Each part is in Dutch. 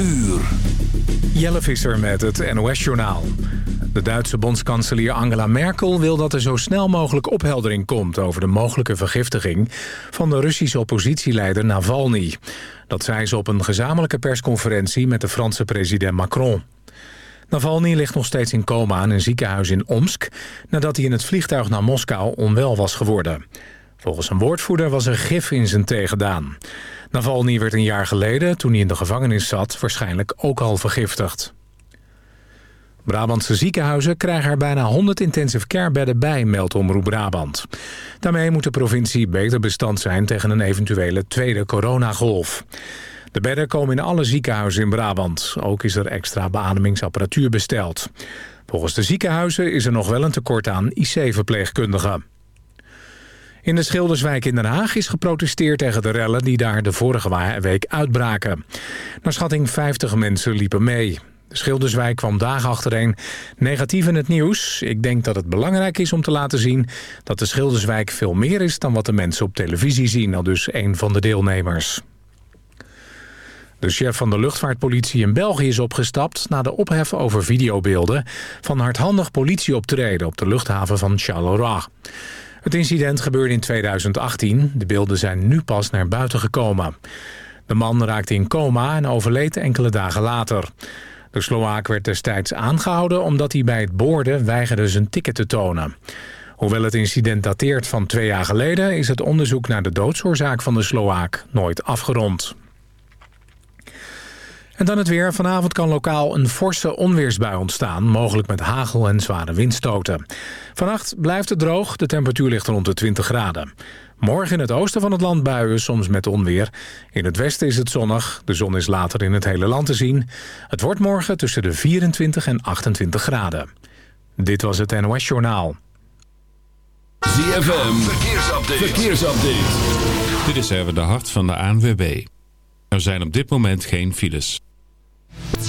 uur. Jelle Visser met het NOS-journaal. De Duitse bondskanselier Angela Merkel wil dat er zo snel mogelijk opheldering komt... over de mogelijke vergiftiging van de Russische oppositieleider Navalny. Dat zei ze op een gezamenlijke persconferentie met de Franse president Macron. Navalny ligt nog steeds in coma in een ziekenhuis in Omsk... nadat hij in het vliegtuig naar Moskou onwel was geworden. Volgens een woordvoerder was er gif in zijn thee gedaan. Navalny werd een jaar geleden, toen hij in de gevangenis zat... waarschijnlijk ook al vergiftigd. Brabantse ziekenhuizen krijgen er bijna 100 intensive care bedden bij, meldt Omroep Brabant. Daarmee moet de provincie beter bestand zijn tegen een eventuele tweede coronagolf. De bedden komen in alle ziekenhuizen in Brabant. Ook is er extra beademingsapparatuur besteld. Volgens de ziekenhuizen is er nog wel een tekort aan IC-verpleegkundigen. In de Schilderswijk in Den Haag is geprotesteerd tegen de rellen die daar de vorige week uitbraken. Naar schatting 50 mensen liepen mee. De Schilderswijk kwam dagen achtereen negatief in het nieuws. Ik denk dat het belangrijk is om te laten zien dat de Schilderswijk veel meer is dan wat de mensen op televisie zien, al dus een van de deelnemers. De chef van de luchtvaartpolitie in België is opgestapt... na de ophef over videobeelden van hardhandig politieoptreden... op de luchthaven van Charleroi. Het incident gebeurde in 2018. De beelden zijn nu pas naar buiten gekomen. De man raakte in coma en overleed enkele dagen later. De Sloaak werd destijds aangehouden omdat hij bij het boorden weigerde zijn ticket te tonen. Hoewel het incident dateert van twee jaar geleden... is het onderzoek naar de doodsoorzaak van de Sloaak nooit afgerond. En dan het weer. Vanavond kan lokaal een forse onweersbui ontstaan. Mogelijk met hagel en zware windstoten. Vannacht blijft het droog. De temperatuur ligt rond de 20 graden. Morgen in het oosten van het land buien, soms met onweer. In het westen is het zonnig. De zon is later in het hele land te zien. Het wordt morgen tussen de 24 en 28 graden. Dit was het NOS Journaal. ZFM, verkeersupdate. verkeersupdate. Dit is even de hart van de ANWB. Er zijn op dit moment geen files.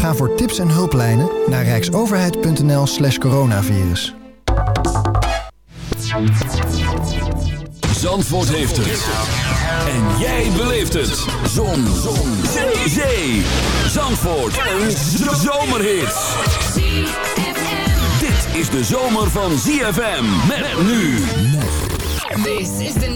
Ga voor tips en hulplijnen naar rijksoverheid.nl slash coronavirus. Zandvoort heeft het. En jij beleeft het. Zon. Zon. Zee. Zee. Zandvoort. Een zomerhit. Dit is de zomer van ZFM. Met nu. This is the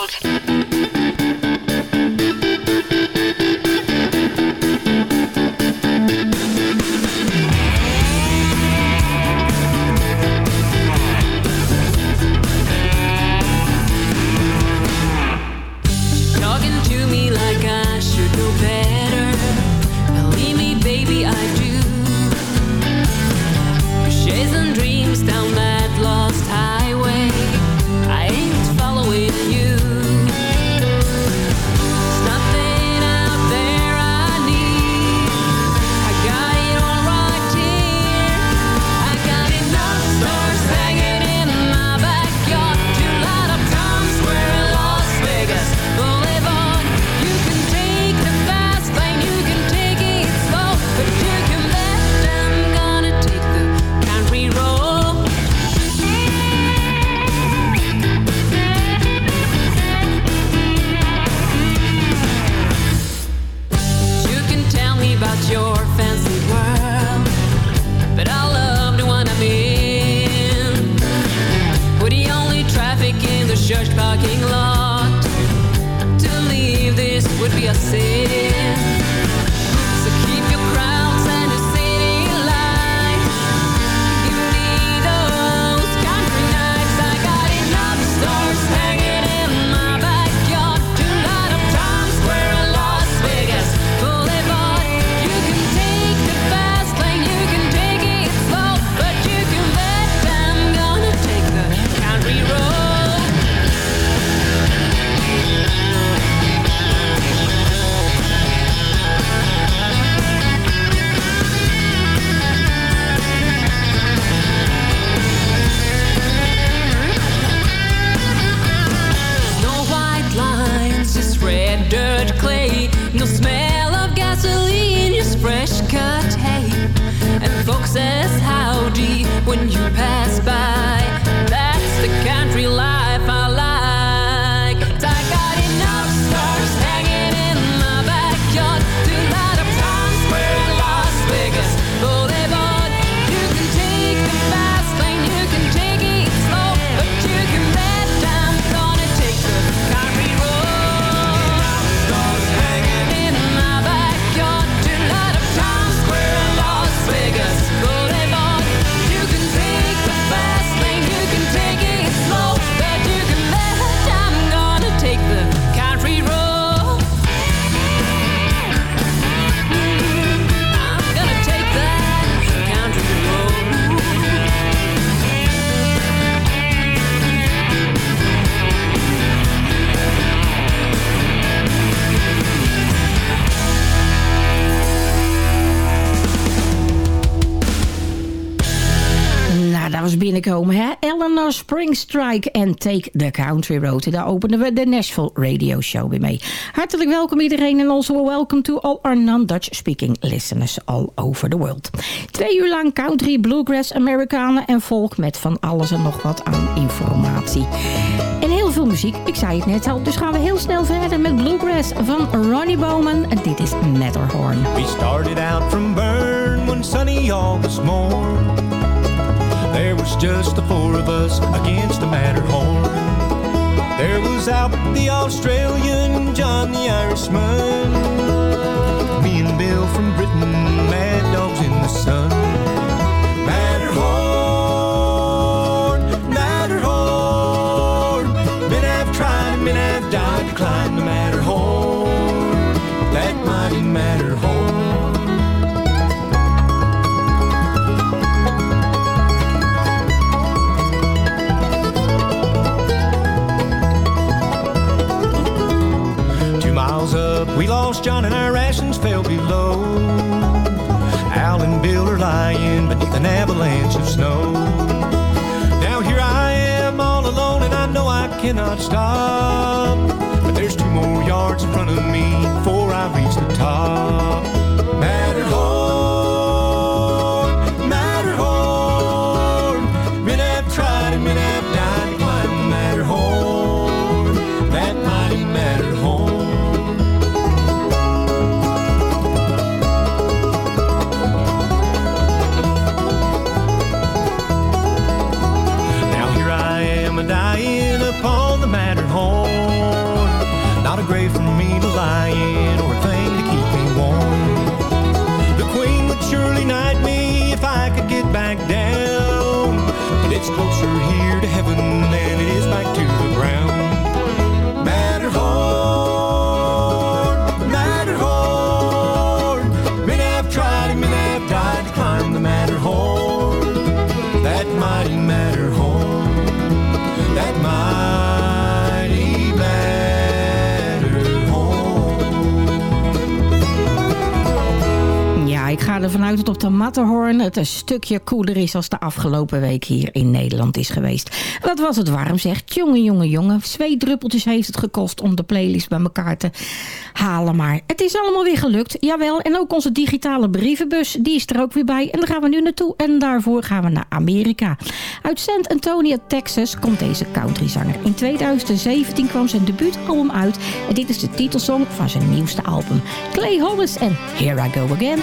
Eleanor Springstrike en Take the Country Road. Daar openen we de Nashville Radio Show weer mee. Hartelijk welkom iedereen en also welcome to all our non-Dutch speaking listeners all over the world. Twee uur lang country, bluegrass, Amerikanen en folk met van alles en nog wat aan informatie. En heel veel muziek, ik zei het net al, dus gaan we heel snel verder met bluegrass van Ronnie Bowman. En dit is Matterhorn. We started out from Bern one sunny August morn. There was just the four of us against the Matterhorn. There was Albert the Australian, John the Irishman, me and Bill from Britain, mad dogs in the sun. Lost John and our rations fell below. Al and Bill are lying beneath an avalanche of snow. Now here I am all alone and I know I cannot stop. But there's two more yards in front of me before I reach the top. Ik ga ervan uit dat op de Matterhorn het een stukje koeler is als de afgelopen week hier in Nederland is geweest. Wat was het warm zeg. Jongen, jongen, jongen. Twee druppeltjes heeft het gekost om de playlist bij elkaar te halen. Maar het is allemaal weer gelukt. Jawel, en ook onze digitale brievenbus, die is er ook weer bij. En daar gaan we nu naartoe. En daarvoor gaan we naar Amerika. Uit St. Antonio, Texas komt deze countryzanger. In 2017 kwam zijn debuutalbum uit. En dit is de titelsong van zijn nieuwste album. Clay Hollis en Here I Go Again.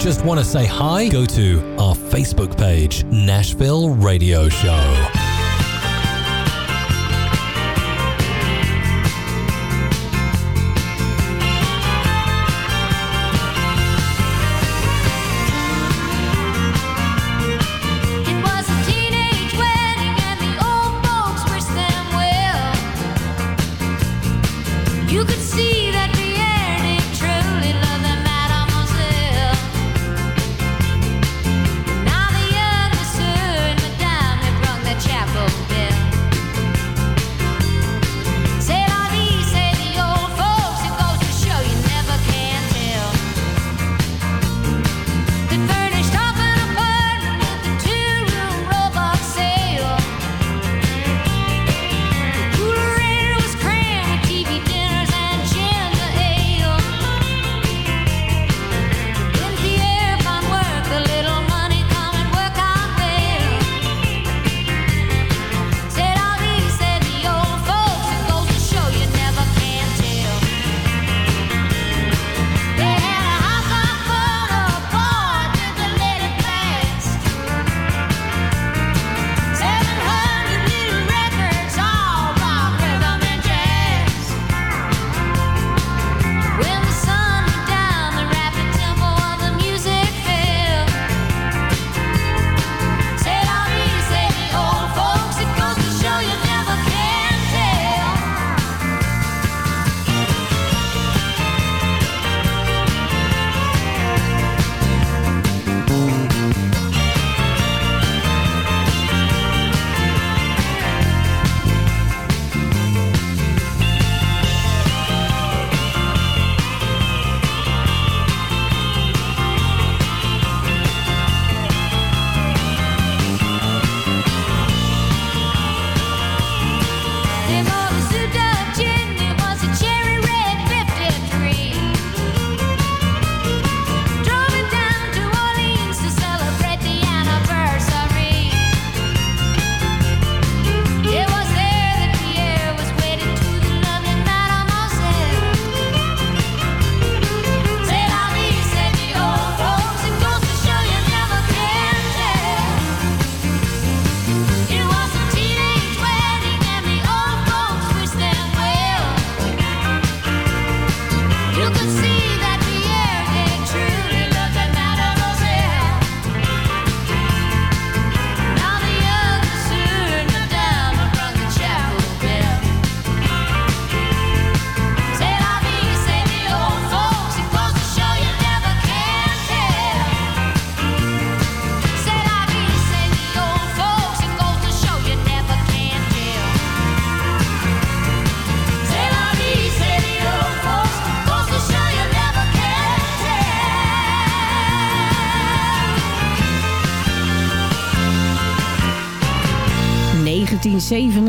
just want to say hi, go to our Facebook page, Nashville Radio Show.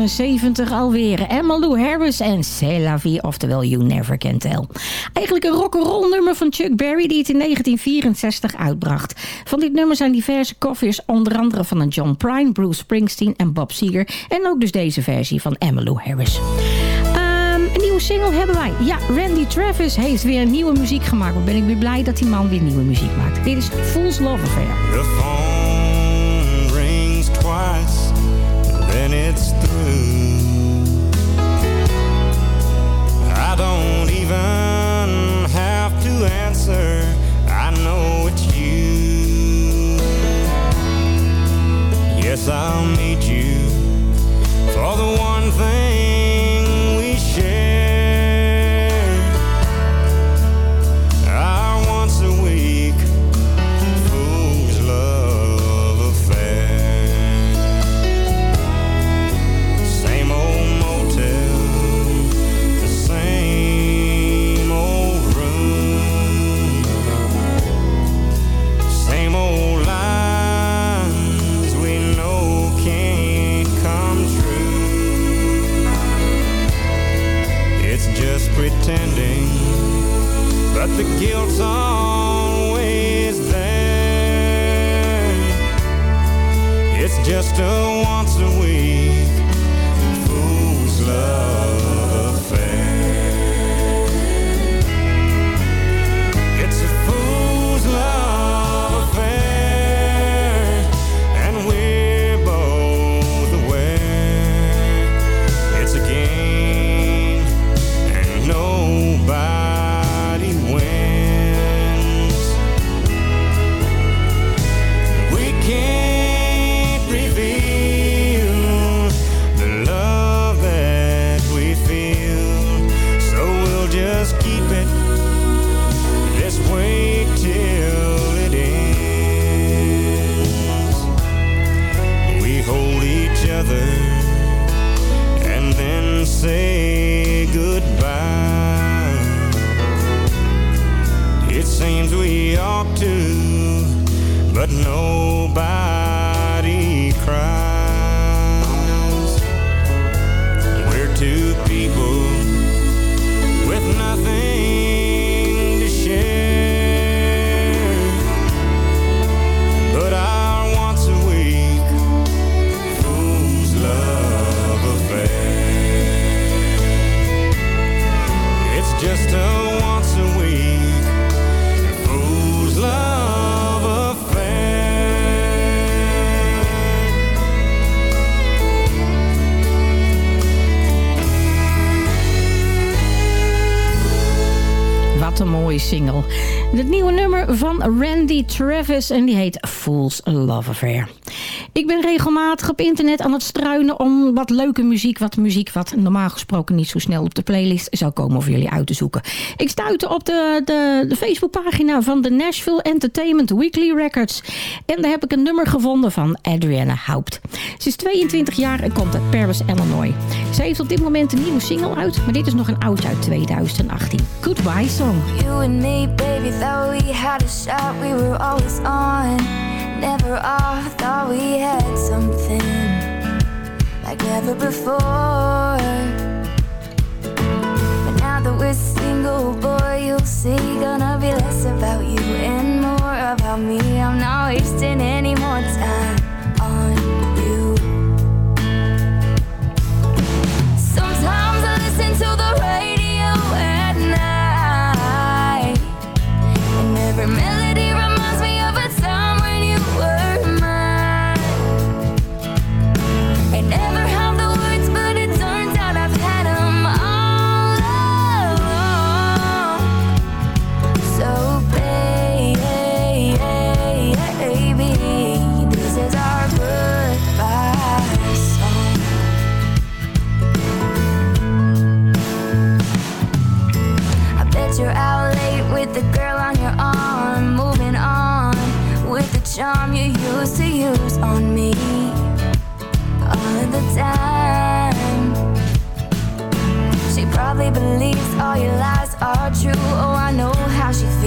79 alweer. Emmylou Harris en C'est oftewel You Never Can Tell. Eigenlijk een rock'n'roll nummer van Chuck Berry die het in 1964 uitbracht. Van dit nummer zijn diverse covers, onder andere van een John Prine, Bruce Springsteen en Bob Seger. En ook dus deze versie van Emmylou Harris ehm, een nieuwe single hebben wij. Ja, Randy Travis heeft weer nieuwe muziek gemaakt. Maar ben ik weer blij dat die man weer nieuwe muziek maakt. Dit is Fool's Love Affair. it's through. I don't even have to answer. I know it's you. Yes, I'll meet you. Van Randy Travis en die heet Fool's Love Affair. Ik ben regelmatig op internet aan het struinen om wat leuke muziek, wat muziek wat normaal gesproken niet zo snel op de playlist zou komen voor jullie uit te zoeken. Ik stuitte op de, de, de Facebookpagina van de Nashville Entertainment Weekly Records. En daar heb ik een nummer gevonden van Adrienne Haupt. Ze is 22 jaar en komt uit Paris, Illinois. Ze heeft op dit moment een nieuwe single uit, maar dit is nog een oud uit 2018. Goodbye Song. You and me, baby, thought we had a shot. We were always on. Never off, thought we had something like never before. But now that we're single, boy, you'll see. Gonna be less about you and more about me. I'm not wasting any more time on you. Sometimes I listen to the radio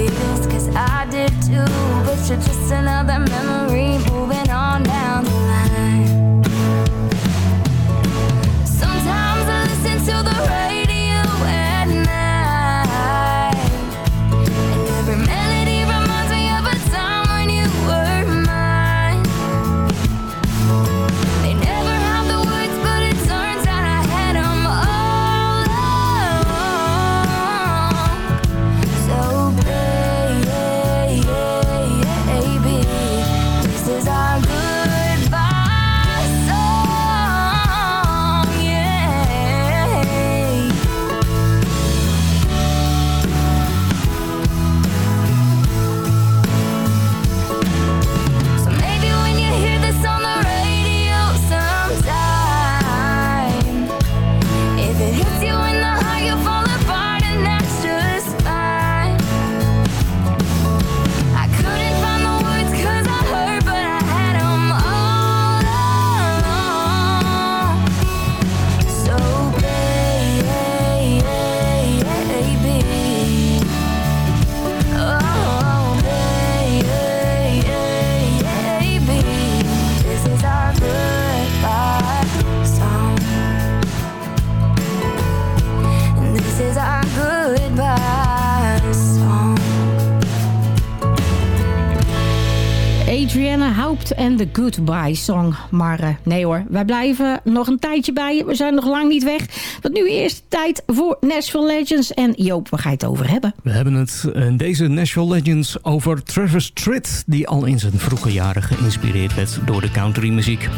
feels, cause I did too. But you're just another memory Adrienne Haupt en de Goodbye Song. Maar uh, nee hoor, wij blijven nog een tijdje bij je. We zijn nog lang niet weg. Want nu eerst tijd voor Nashville Legends. En Joop, waar ga je het over hebben? We hebben het in deze Nashville Legends over Travis Tritt... die al in zijn vroege jaren geïnspireerd werd door de countrymuziek.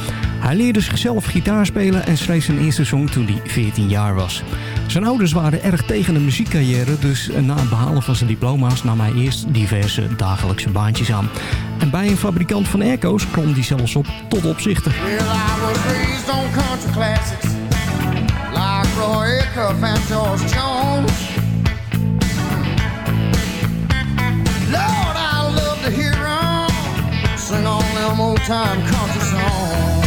Hij leerde zichzelf gitaar spelen en schreef zijn eerste song toen hij 14 jaar was. Zijn ouders waren erg tegen de muziekcarrière... dus na het behalen van zijn diploma's nam hij eerst diverse dagelijkse baantjes aan. En bij een fabrikant van airco's klom hij zelfs op tot opzichter. Well, on Lord, I love to hear them Sing all them old time country songs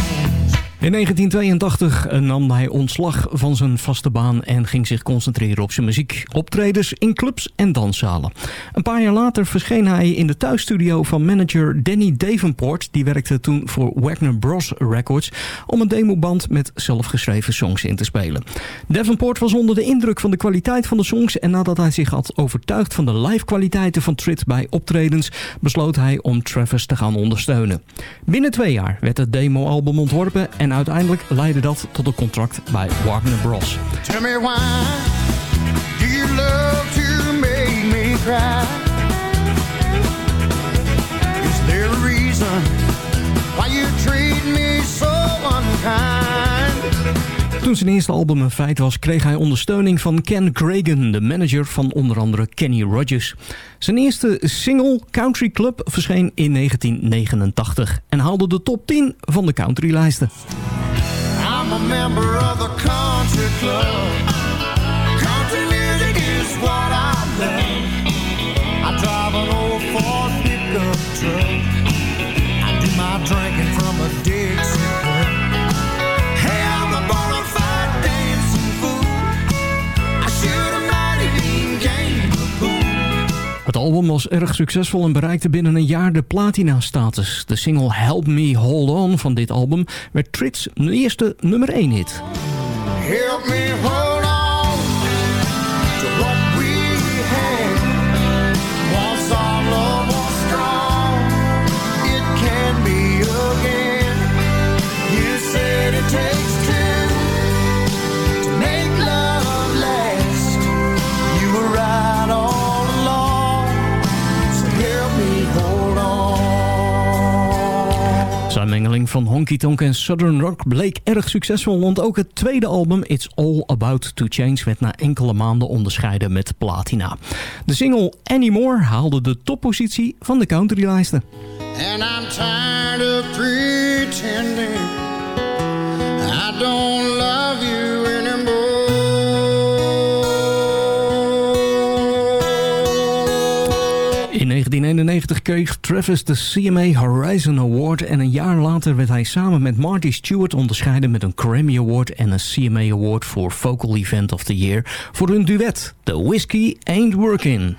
in 1982 nam hij ontslag van zijn vaste baan en ging zich concentreren op zijn muziek. Optredens in clubs en danszalen. Een paar jaar later verscheen hij in de thuisstudio van manager Danny Davenport. Die werkte toen voor Wagner Bros Records om een demoband met zelfgeschreven songs in te spelen. Davenport was onder de indruk van de kwaliteit van de songs en nadat hij zich had overtuigd van de live kwaliteiten van Trit bij optredens, besloot hij om Travis te gaan ondersteunen. Binnen twee jaar werd het demo-album ontworpen en uiteindelijk leidde dat tot een contract bij Warner Bros. Toen zijn eerste album een feit was, kreeg hij ondersteuning van Ken Cragen, de manager van onder andere Kenny Rogers. Zijn eerste single, Country Club, verscheen in 1989 en haalde de top 10 van de countrylijsten. I'm a member of the country club. Country music is what I. I drive an old. I do my drinking from a album was erg succesvol en bereikte binnen een jaar de platina-status. De single Help Me Hold On van dit album werd Trits eerste nummer 1 hit. Help me hold mengeling van honky tonk en southern rock bleek erg succesvol, want ook het tweede album It's All About to Change werd na enkele maanden onderscheiden met platina. De single Anymore haalde de toppositie van de countrylijsten. And I'm I don't love you 1991 kreeg Travis de CMA Horizon Award en een jaar later werd hij samen met Marty Stewart onderscheiden met een Grammy Award en een CMA Award voor Vocal Event of the Year voor hun duet The Whiskey Ain't Working.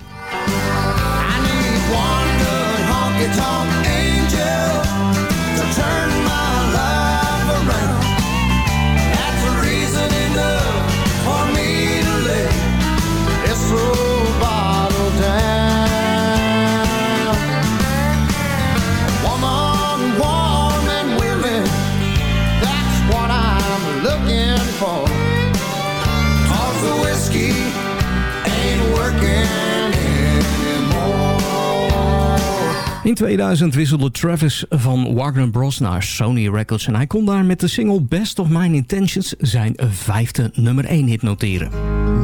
In 2000 wisselde Travis van Warner Bros. naar Sony Records... en hij kon daar met de single Best of Mine Intentions... zijn vijfde nummer 1 hit noteren.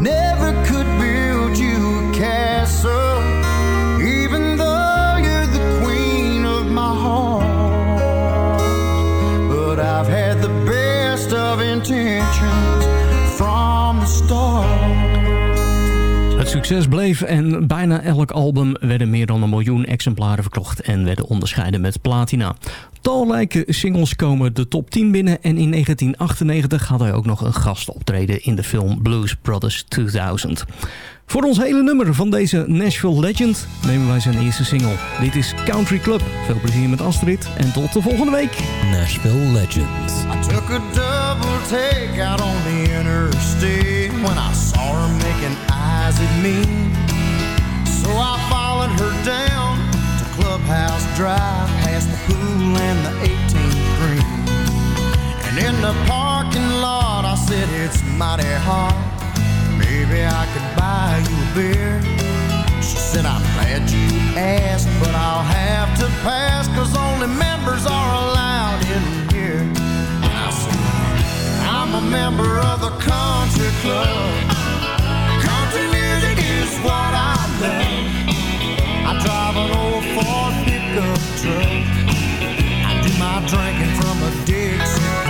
Never could build you a castle Even though you're the queen of my heart But I've had the best of intentions From the start succes bleef en bijna elk album werden meer dan een miljoen exemplaren verkocht en werden onderscheiden met platina. Talrijke singles komen de top 10 binnen en in 1998 had hij ook nog een gastoptreden in de film Blues Brothers 2000. Voor ons hele nummer van deze Nashville Legend nemen wij zijn eerste single. Dit is Country Club. Veel plezier met Astrid en tot de volgende week. Nashville Legends. I took a double take out on the interstate when I saw her making does it mean? So I followed her down to Clubhouse Drive, past the pool and the 18th green. And in the parking lot, I said, it's mighty hot. Maybe I could buy you a beer. She said, I'm glad you asked, but I'll have to pass, cause only members are allowed in here. I said, I'm a member of the country club what I love. I drive an old Ford pickup truck. I do my drinking from a Dixie.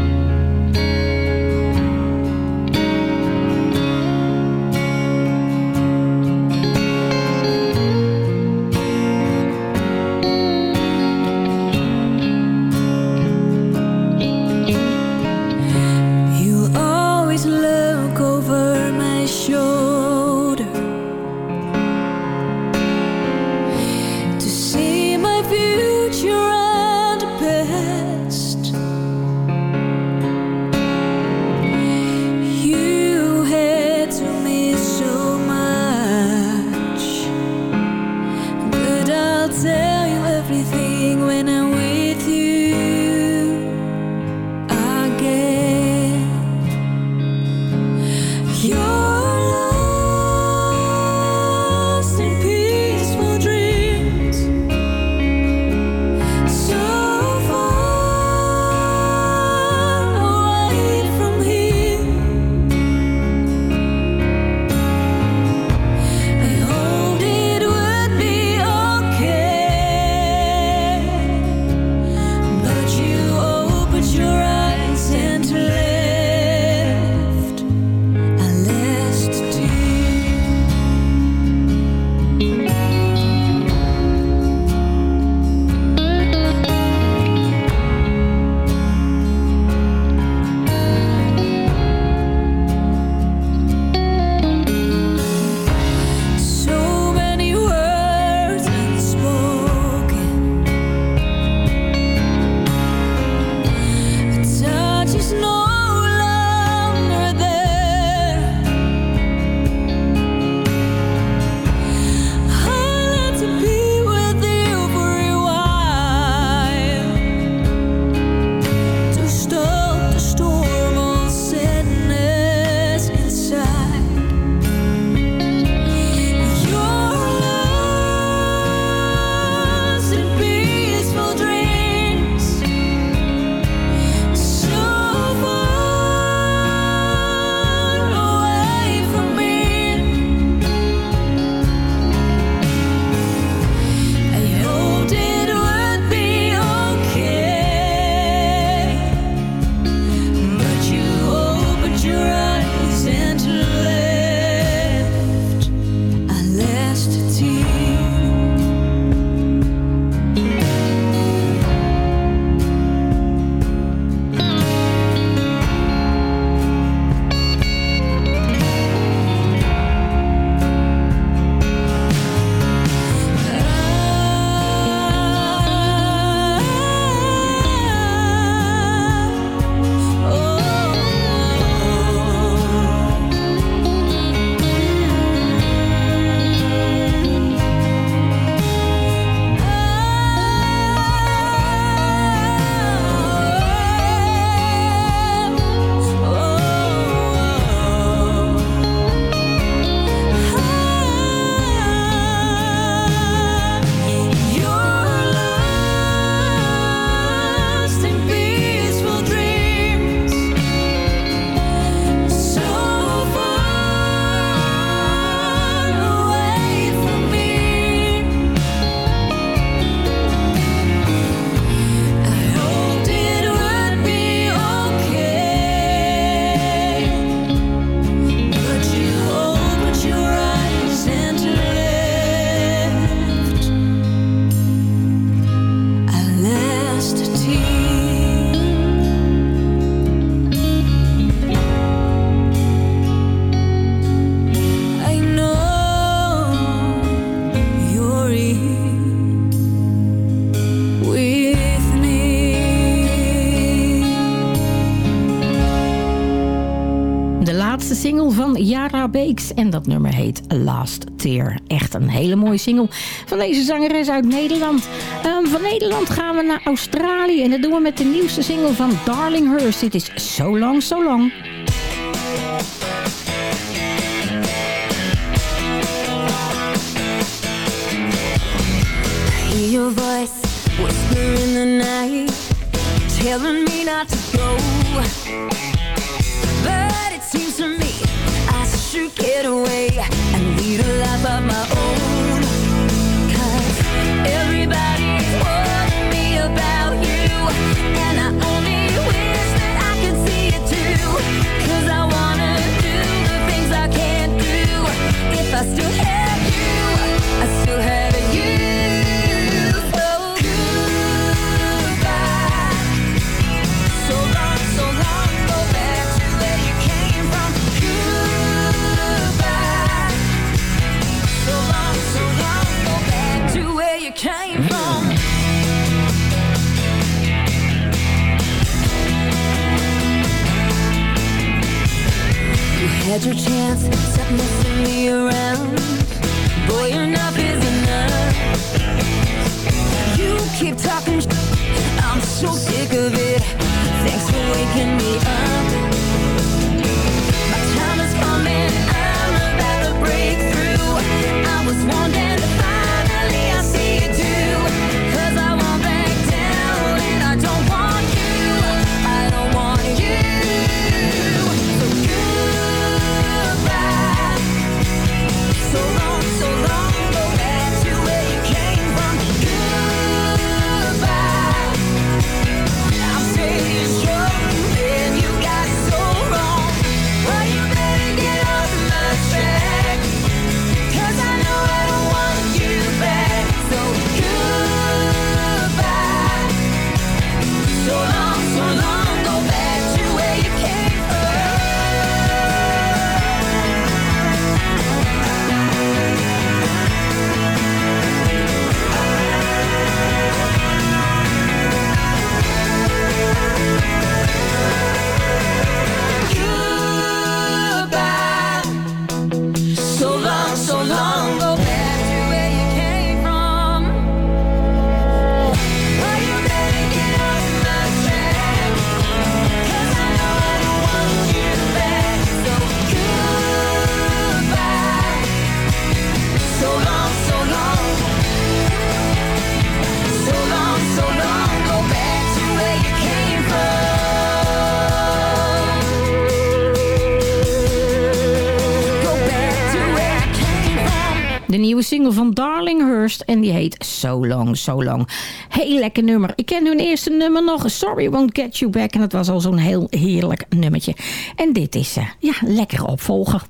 En dat nummer heet Last Tear. Echt een hele mooie single van deze zangeres uit Nederland. Um, van Nederland gaan we naar Australië. En dat doen we met de nieuwste single van Darlinghurst. Dit is So Long, So Long. Your chance, messing me single van Darlinghurst en die heet So Long, So Long. Heel lekker nummer. Ik ken hun eerste nummer nog, Sorry Won't Get You Back. En dat was al zo'n heel heerlijk nummertje. En dit is, eh, ja, lekker opvolger.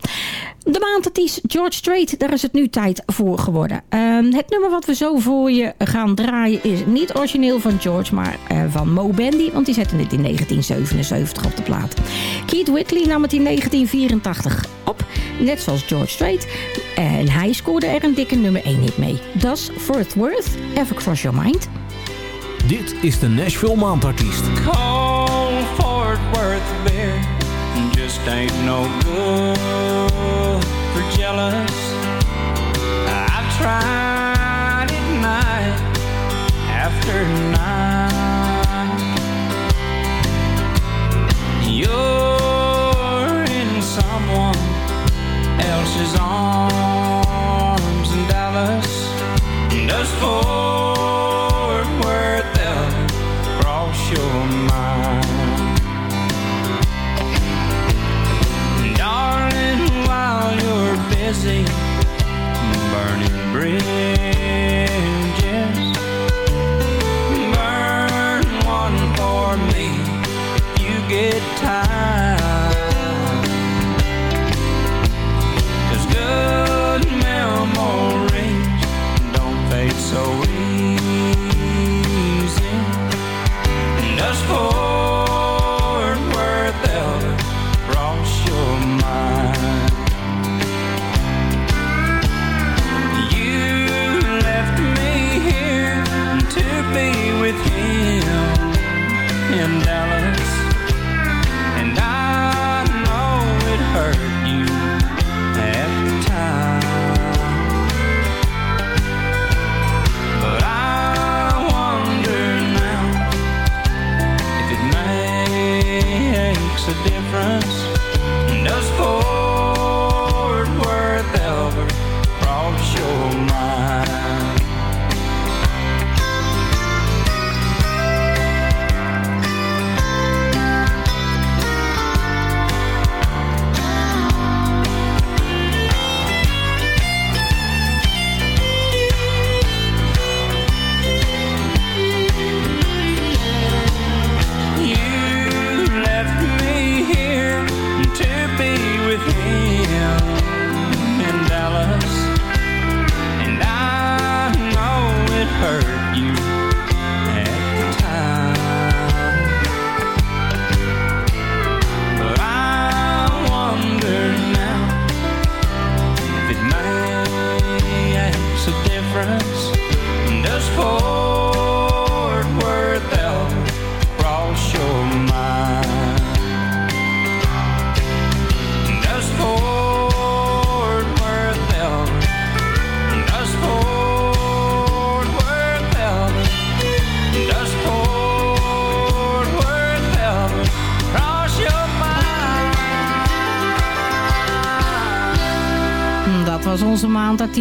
De maandartiest George Strait, daar is het nu tijd voor geworden. Ehm, het nummer wat we zo voor je gaan draaien is niet origineel van George, maar eh, van Mo Bandy, want die zette dit in 1977 op de plaat. Keith Whitley nam het in 1984 op, net zoals George Strait. En hij scoorde er een dikke nummer 1 hit mee. Does For It Worth Ever Cross Your Mind? Dit is de Nashville Maandartiest. Cold Fort Worth beer just ain't no good for jealous. I've tried it night after night. You're in someone else's arms Cross your mind? Darling, while you're busy burning bridges, burn one for me. If you get tired.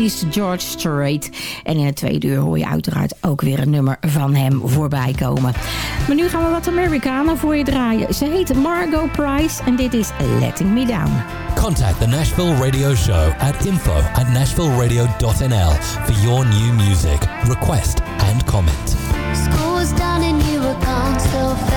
is George Strait. En in het tweede uur hoor je uiteraard ook weer een nummer van hem voorbij komen. Maar nu gaan we wat Amerikanen voor je draaien. Ze heet Margot Price en dit is Letting Me Down. Contact the Nashville Radio Show at info at nashvilleradio.nl for your new music, request and comment. Done.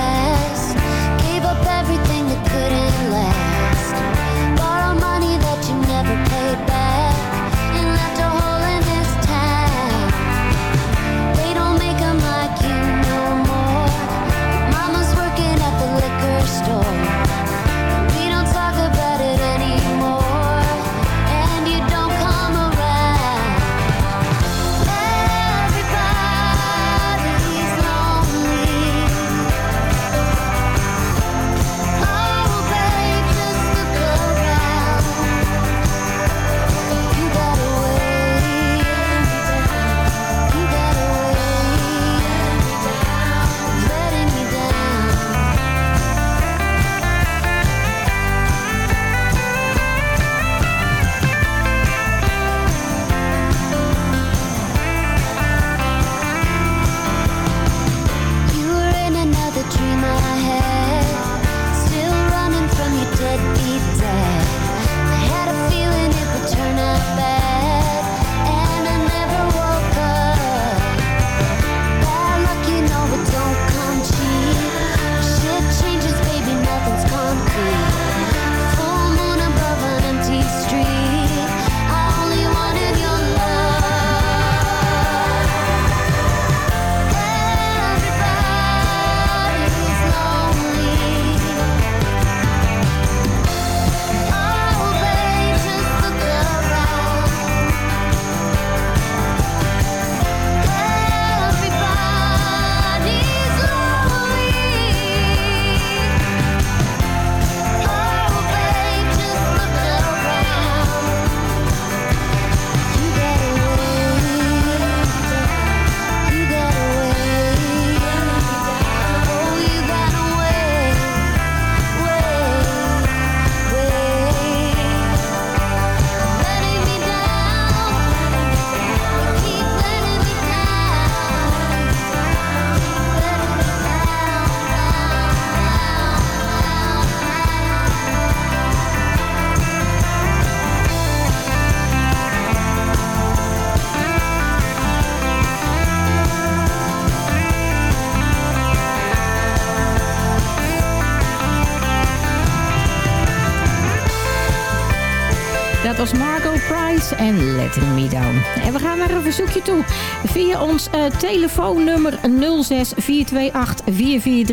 En we gaan naar een verzoekje toe via ons uh, telefoonnummer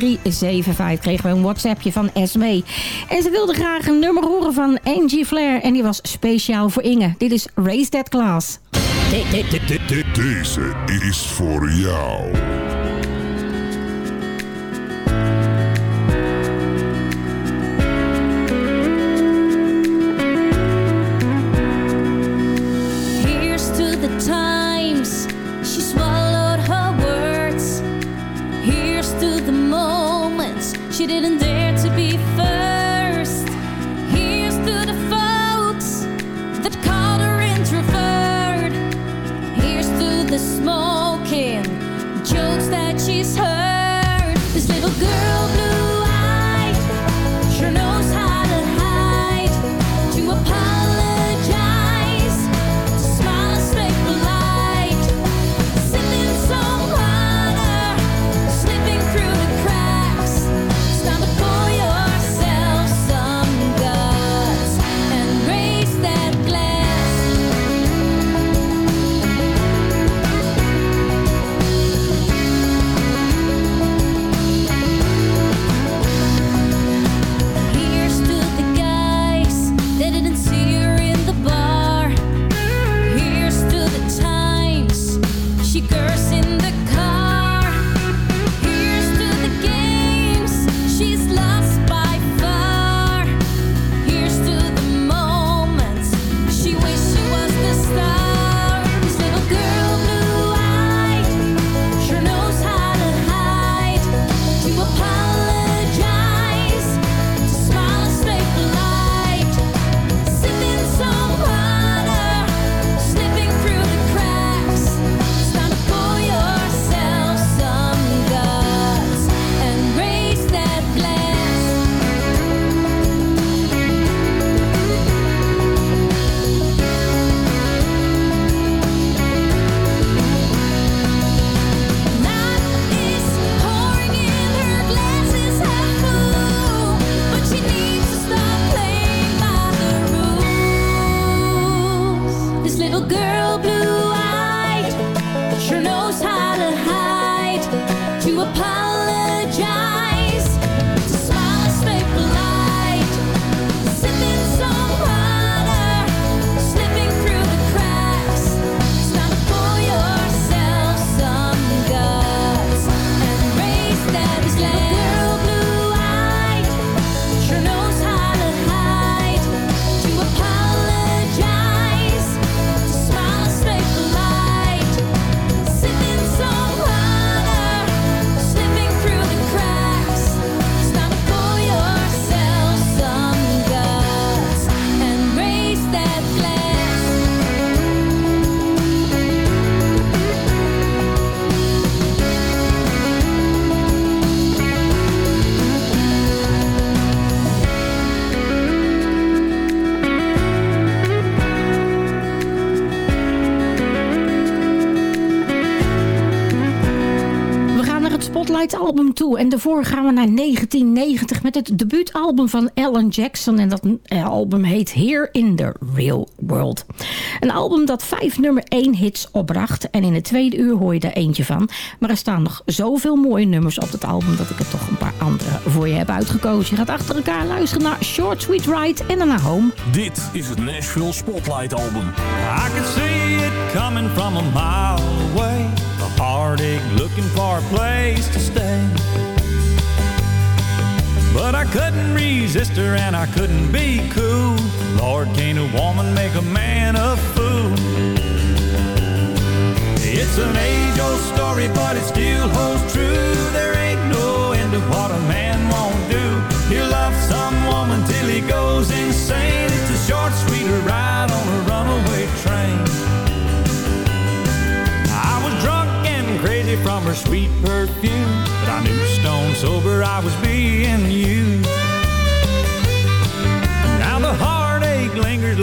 75 kregen we een WhatsAppje van SME. En ze wilde graag een nummer horen van Angie Flair en die was speciaal voor Inge. Dit is Raise That Class. Deze is voor jou. En daarvoor gaan we naar 1990 met het debuutalbum van Alan Jackson. En dat eh, album heet Here in the Real World. Een album dat vijf nummer 1 hits opbracht. En in het tweede uur hoor je er eentje van. Maar er staan nog zoveel mooie nummers op het album... dat ik er toch een paar andere voor je heb uitgekozen. Je gaat achter elkaar luisteren naar Short Sweet Ride en daarna Home. Dit is het Nashville Spotlight album. I could see it coming from a mile away. A heartache looking for a place to stay. But I couldn't resist her and I couldn't be cool. Lord, can't a woman make a man a fool? It's an age-old story, but it still holds true. There ain't no end to what a man won't do. He'll love some woman till he goes insane. It's a short, sweeter ride on a runaway train. I was drunk and crazy from her sweet perfume, but I knew stone sober I was being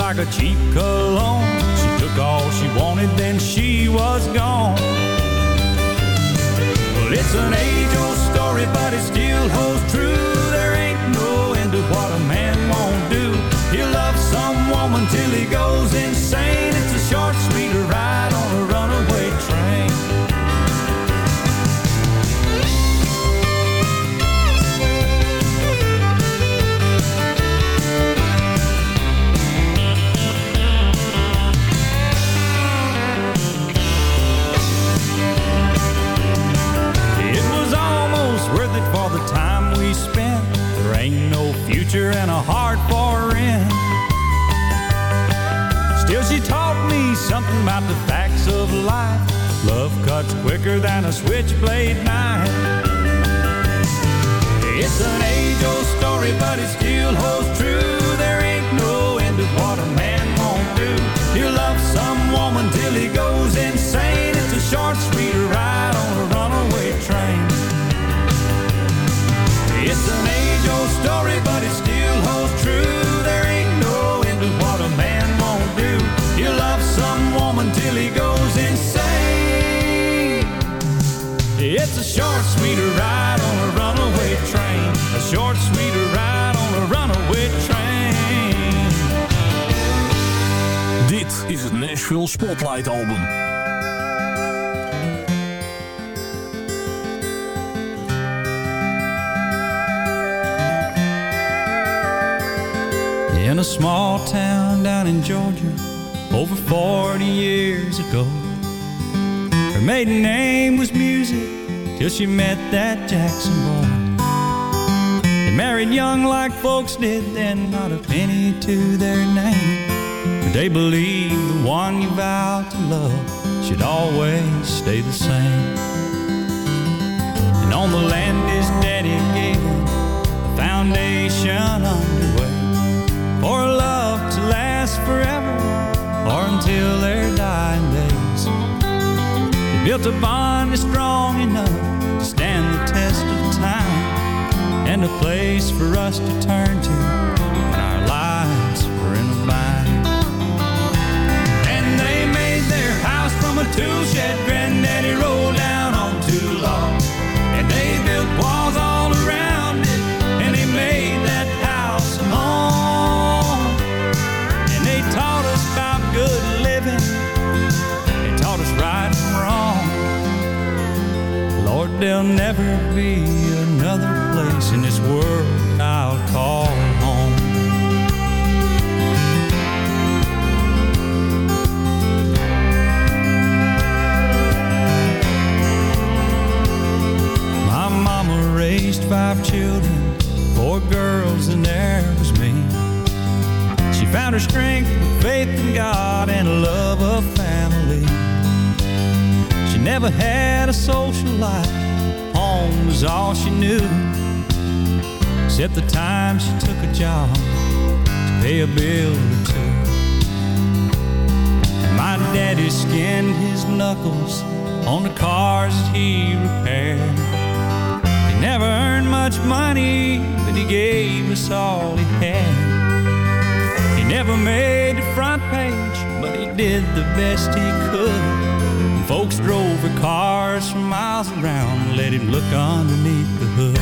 like a cheap cologne. She took all she wanted, then she was gone. Well, it's an age-old story, but it still holds true. There ain't no end to what a man won't do. He'll love some woman till he goes insane. quicker than a switchblade knife. It's an age-old story, but it still holds true. There ain't no end to what a man won't do. He'll love some woman till he goes insane. It's a short, sweet ride on a runaway train. It's an age-old story, but it still holds true. A short, sweeter ride on a runaway train. A short, sweeter ride on a runaway train. Dit is het Nashville Spotlight Album. In a small town down in Georgia, over 40 years ago, her maiden name was Music. Till she met that Jackson boy. They married young like folks did then, not a penny to their name. But they believed the one you vowed to love should always stay the same. And on the land his daddy gave him, the foundation underway for a love to last forever or until their dying days. Built a bond that's strong enough to stand the test of time and a place for us to turn to when our lives were in a bind. And they made their house from a tool shed granddaddy rolled there'll never be another place in this world I'll call home. My mama raised five children, four girls, and there was me. She found her strength, faith in God, and a love of family. She never had a social life, was all she knew. Except the time she took a job to pay a bill or two. My daddy skinned his knuckles on the cars that he repaired. He never earned much money, but he gave us all he had. He never made the front page, but he did the best he could. And folks drove their cars for miles around and let him look underneath the hood.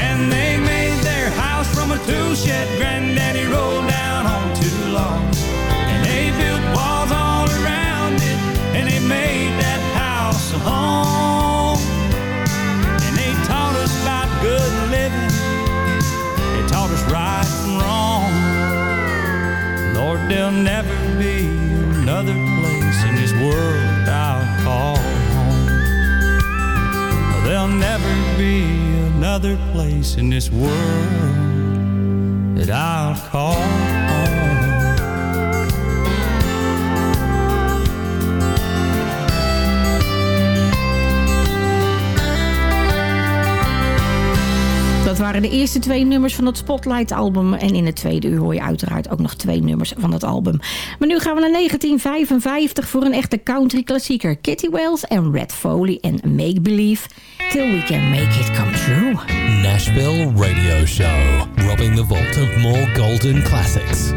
And they made their house from a tool shed granddaddy rolled down on two logs. And they built walls all around it, and they made that house a home. And they taught us about good living. They taught us right from wrong. Lord, there'll never be another call home. There'll never be another place in this world that I'll call Dat waren de eerste twee nummers van het Spotlight-album. En in het tweede uur hoor je uiteraard ook nog twee nummers van het album. Maar nu gaan we naar 1955 voor een echte country-klassieker. Kitty Wells en Red Foley en Make Believe. Till we can make it come true. Nashville Radio Show. Robbing the vault of more golden classics.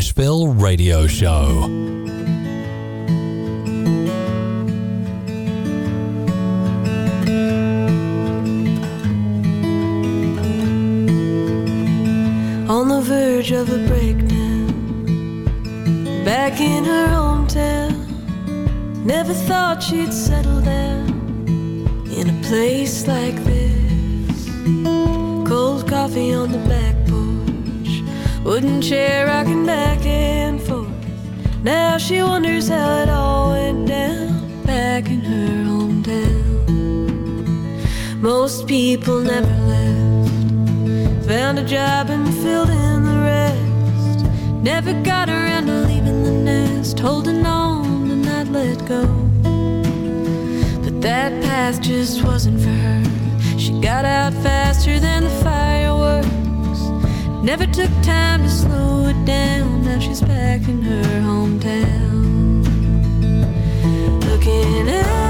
Nashville Radio Show. on the verge of a breakdown. Back in her hometown, never thought she'd settle down in a place like this. Cold coffee on the back wooden chair rocking back and forth. Now she wonders how it all went down back in her hometown. Most people never left found a job and filled in the rest. Never got around to leaving the nest, holding on to not let go. But that path just wasn't for her. She got out faster than the fireworks. Never took time to slow it down. Now she's back in her hometown. Looking out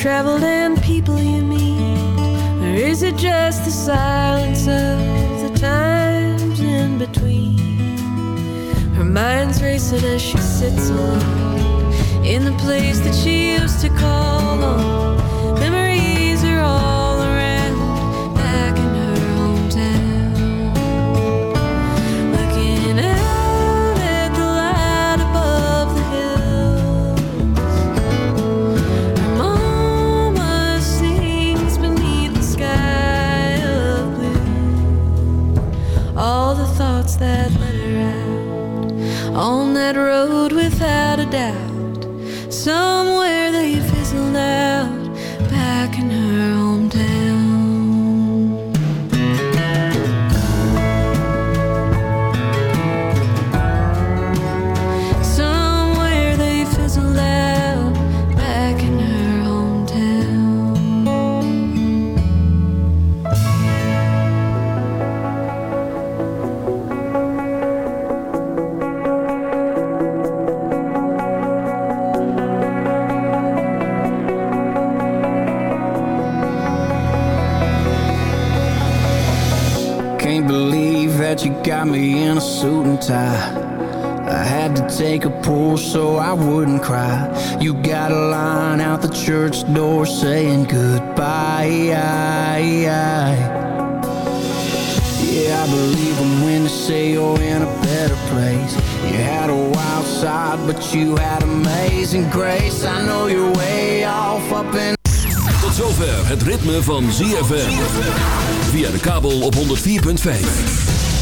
traveled and people you meet? Or is it just the silence of the times in between? Her mind's racing as she sits alone in the place that she used to call home. Memories on that road me in a suit and tie. I had to take a pull so I wouldn't cry. You got a line out the church door saying goodbye. Yeah, I believe them when they say you're in a better place. You had a wild side, but you had amazing grace. I know you're way off up in. Tot zover het ritme van ZFM. Via de kabel op 104.5.